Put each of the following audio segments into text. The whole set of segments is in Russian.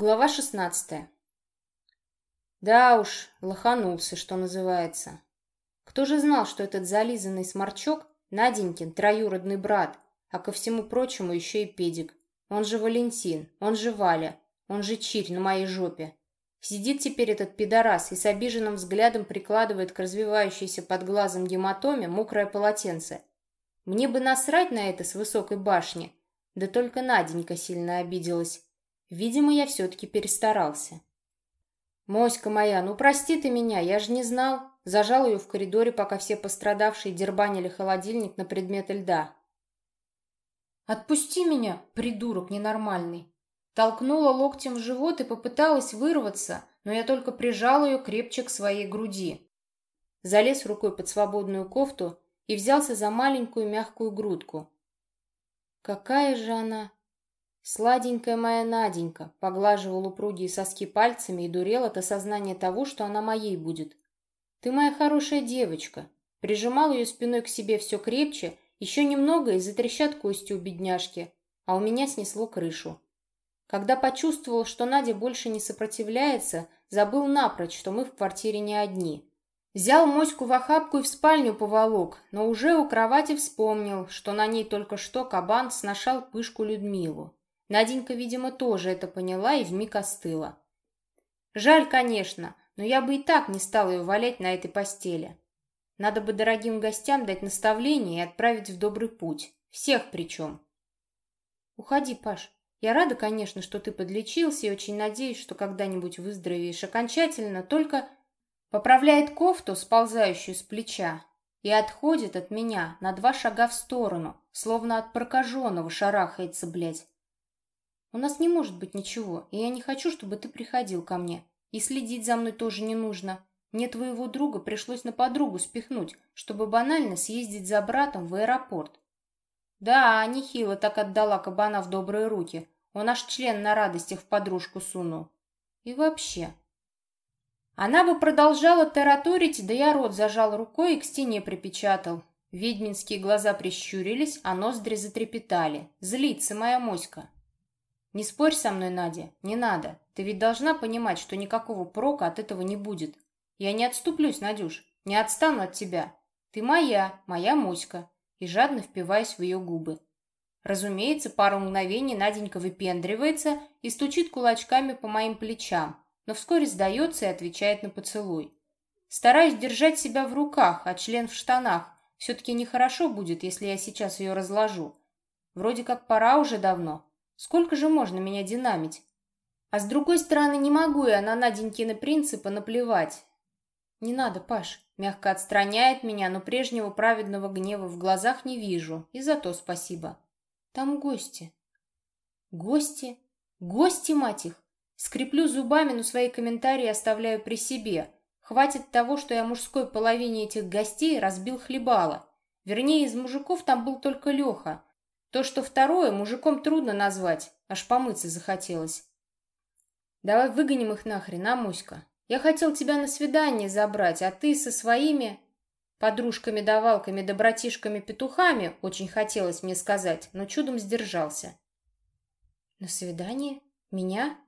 Глава шестнадцатая. Да уж, лоханулся, что называется. Кто же знал, что этот зализанный сморчок Наденькин троюродный брат, а ко всему прочему еще и педик. Он же Валентин, он же Валя, он же Чирь на моей жопе. Сидит теперь этот пидорас и с обиженным взглядом прикладывает к развивающейся под глазом гематоме мокрое полотенце. Мне бы насрать на это с высокой башни, да только Наденька сильно обиделась. Видимо, я все-таки перестарался. «Моська моя, ну прости ты меня, я же не знал». Зажал ее в коридоре, пока все пострадавшие дербанили холодильник на предмет льда. «Отпусти меня, придурок ненормальный!» Толкнула локтем в живот и попыталась вырваться, но я только прижал ее крепче к своей груди. Залез рукой под свободную кофту и взялся за маленькую мягкую грудку. Какая же она Сладенькая моя Наденька поглаживал упругие соски пальцами и дурел от осознания того, что она моей будет. Ты моя хорошая девочка. Прижимал ее спиной к себе все крепче, еще немного и затрещат кости у бедняжки, а у меня снесло крышу. Когда почувствовал, что Надя больше не сопротивляется, забыл напрочь, что мы в квартире не одни. Взял моську в охапку и в спальню поволок, но уже у кровати вспомнил, что на ней только что кабан сношал пышку Людмилу. Наденька, видимо, тоже это поняла и вмиг остыла. Жаль, конечно, но я бы и так не стала ее валять на этой постели. Надо бы дорогим гостям дать наставление и отправить в добрый путь. Всех причем. Уходи, Паш. Я рада, конечно, что ты подлечился и очень надеюсь, что когда-нибудь выздоровеешь окончательно, только поправляет кофту, сползающую с плеча, и отходит от меня на два шага в сторону, словно от прокаженного шарахается, блядь. У нас не может быть ничего, и я не хочу, чтобы ты приходил ко мне. И следить за мной тоже не нужно. Мне твоего друга пришлось на подругу спихнуть, чтобы банально съездить за братом в аэропорт. Да, нехило так отдала кабана в добрые руки. Он аж член на радостях в подружку сунул. И вообще... Она бы продолжала тараторить, да я рот зажал рукой и к стене припечатал. Ведьминские глаза прищурились, а ноздри затрепетали. Злится моя моська. Не спорь со мной, Надя, не надо. Ты ведь должна понимать, что никакого прока от этого не будет. Я не отступлюсь, Надюш, не отстану от тебя. Ты моя, моя Муська. И жадно впиваюсь в ее губы. Разумеется, пару мгновений Наденька выпендривается и стучит кулачками по моим плечам, но вскоре сдается и отвечает на поцелуй. Стараюсь держать себя в руках, а член в штанах. Все-таки нехорошо будет, если я сейчас ее разложу. Вроде как пора уже давно, Сколько же можно меня динамить? А с другой стороны, не могу я на Наденькины принципы наплевать. Не надо, Паш. Мягко отстраняет меня, но прежнего праведного гнева в глазах не вижу. И за то спасибо. Там гости. Гости? Гости, мать их! Скреплю зубами, но свои комментарии оставляю при себе. Хватит того, что я мужской половине этих гостей разбил хлебало. Вернее, из мужиков там был только Леха. То, что второе, мужиком трудно назвать, аж помыться захотелось. Давай выгоним их нахрен, а, Муська? Я хотел тебя на свидание забрать, а ты со своими подружками-давалками да братишками-петухами, очень хотелось мне сказать, но чудом сдержался. На свидание? Меня?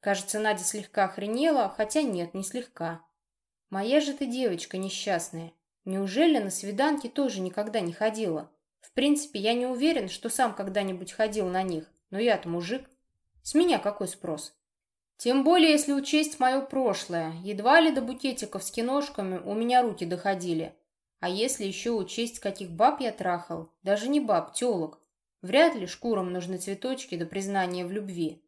Кажется, Надя слегка охренела, хотя нет, не слегка. Моя же ты девочка несчастная. Неужели на свиданки тоже никогда не ходила? В принципе, я не уверен, что сам когда-нибудь ходил на них, но я-то мужик. С меня какой спрос? Тем более, если учесть мое прошлое. Едва ли до букетиков с киношками у меня руки доходили. А если еще учесть, каких баб я трахал, даже не баб, телок, вряд ли шкурам нужны цветочки до признания в любви.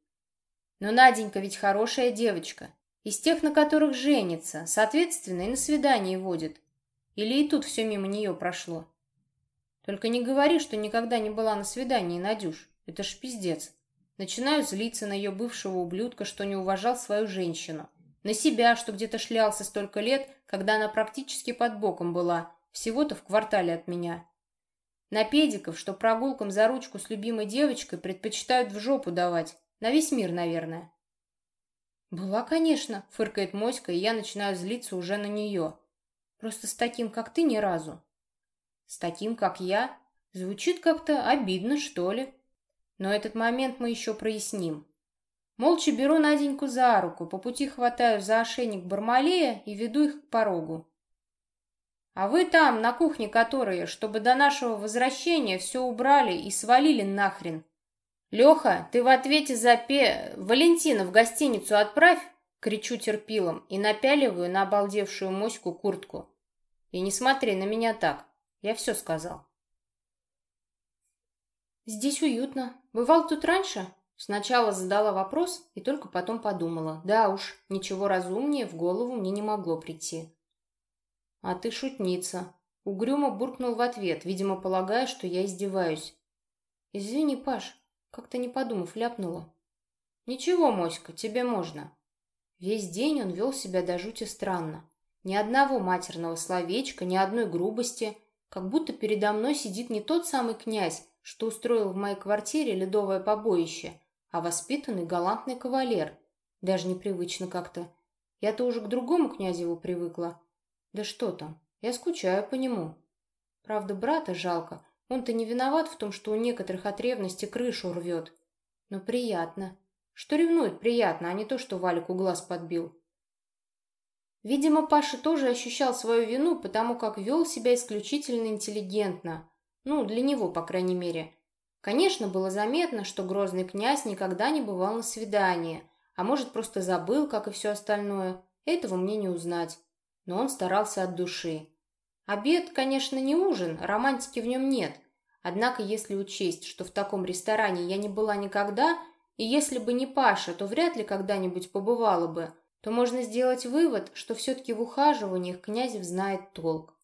Но Наденька ведь хорошая девочка, из тех, на которых женится, соответственно, и на свидание водит. Или и тут все мимо нее прошло. Только не говори, что никогда не была на свидании, Надюш. Это ж пиздец. Начинаю злиться на ее бывшего ублюдка, что не уважал свою женщину. На себя, что где-то шлялся столько лет, когда она практически под боком была, всего-то в квартале от меня. На педиков, что прогулкам за ручку с любимой девочкой предпочитают в жопу давать. На весь мир, наверное. «Была, конечно», — фыркает Моська, и я начинаю злиться уже на нее. «Просто с таким, как ты, ни разу. С таким, как я, звучит как-то обидно, что ли. Но этот момент мы еще проясним. Молча беру Наденьку за руку, по пути хватаю за ошейник Бармалея и веду их к порогу. А вы там, на кухне которые, чтобы до нашего возвращения все убрали и свалили нахрен. Леха, ты в ответе за пе... Валентина в гостиницу отправь, кричу терпилом и напяливаю на обалдевшую моську куртку. И не смотри на меня так, я все сказал. Здесь уютно. Бывал тут раньше? Сначала задала вопрос и только потом подумала. Да уж, ничего разумнее в голову мне не могло прийти. «А ты шутница», — угрюмо буркнул в ответ, видимо, полагая, что я издеваюсь. «Извини, Паш, как-то не подумав, ляпнула». «Ничего, Моська, тебе можно». Весь день он вел себя до жути странно. Ни одного матерного словечка, ни одной грубости, как будто передо мной сидит не тот самый князь, что устроил в моей квартире ледовое побоище, а воспитанный галантный кавалер. Даже непривычно как-то. Я-то уже к другому князеву привыкла. Да что там, я скучаю по нему. Правда, брата жалко. Он-то не виноват в том, что у некоторых от ревности крышу рвет. Но приятно. Что ревнует приятно, а не то, что Валику глаз подбил. Видимо, Паша тоже ощущал свою вину, потому как вел себя исключительно интеллигентно. Ну, для него, по крайней мере. Конечно, было заметно, что грозный князь никогда не бывал на свидании, а может, просто забыл, как и все остальное. Этого мне не узнать но он старался от души. Обед, конечно, не ужин, романтики в нем нет. Однако, если учесть, что в таком ресторане я не была никогда, и если бы не Паша, то вряд ли когда-нибудь побывала бы, то можно сделать вывод, что все-таки в ухаживаниях Князев знает толк.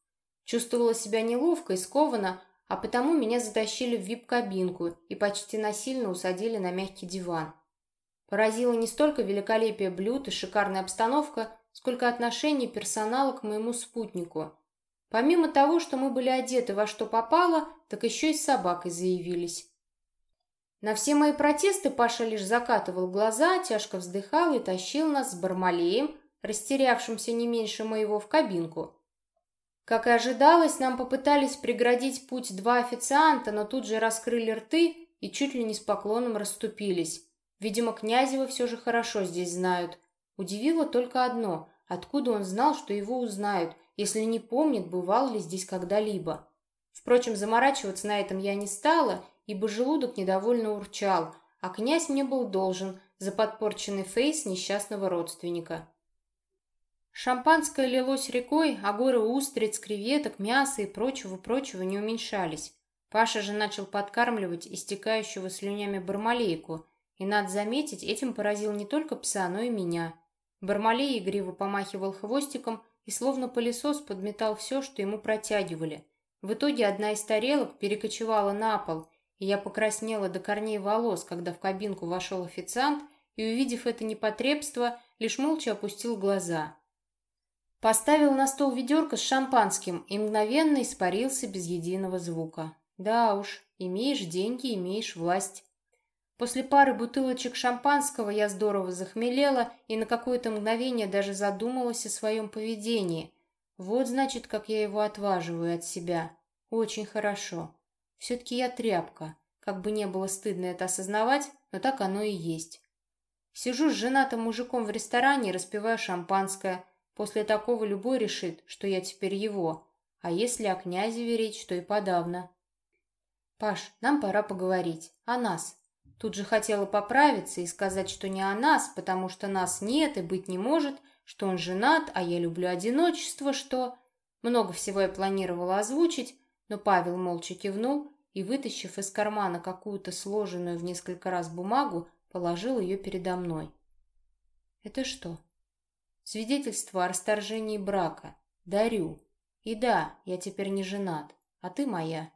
Чувствовала себя неловко и скованно, а потому меня затащили в вип-кабинку и почти насильно усадили на мягкий диван. Поразило не столько великолепие блюд и шикарная обстановка, сколько отношение персонала к моему спутнику. Помимо того, что мы были одеты во что попало, так еще и с собакой заявились. На все мои протесты Паша лишь закатывал глаза, тяжко вздыхал и тащил нас с Бармалеем, растерявшимся не меньше моего, в кабинку. Как и ожидалось, нам попытались преградить путь два официанта, но тут же раскрыли рты и чуть ли не с поклоном расступились. Видимо, Князева все же хорошо здесь знают. Удивило только одно – откуда он знал, что его узнают, если не помнит, бывал ли здесь когда-либо. Впрочем, заморачиваться на этом я не стала, ибо желудок недовольно урчал, а князь мне был должен за подпорченный фейс несчастного родственника. Шампанское лилось рекой, а горы устриц, креветок, мяса и прочего-прочего не уменьшались. Паша же начал подкармливать истекающего слюнями бармалейку, и, надо заметить, этим поразил не только пса, но и меня – Бармалей игриво помахивал хвостиком и словно пылесос подметал все, что ему протягивали. В итоге одна из тарелок перекочевала на пол, я покраснела до корней волос, когда в кабинку вошел официант и, увидев это непотребство, лишь молча опустил глаза. Поставил на стол ведерко с шампанским и мгновенно испарился без единого звука. Да уж, имеешь деньги, имеешь власть. После пары бутылочек шампанского я здорово захмелела и на какое-то мгновение даже задумалась о своем поведении. Вот, значит, как я его отваживаю от себя. Очень хорошо. Все-таки я тряпка. Как бы не было стыдно это осознавать, но так оно и есть. Сижу с женатым мужиком в ресторане и распиваю шампанское. После такого любой решит, что я теперь его. А если о князе верить, что и подавно. Паш, нам пора поговорить. О нас. Тут же хотела поправиться и сказать, что не о нас, потому что нас нет и быть не может, что он женат, а я люблю одиночество, что... Много всего я планировала озвучить, но Павел молча кивнул и, вытащив из кармана какую-то сложенную в несколько раз бумагу, положил ее передо мной. «Это что?» «Свидетельство о расторжении брака. Дарю. И да, я теперь не женат, а ты моя».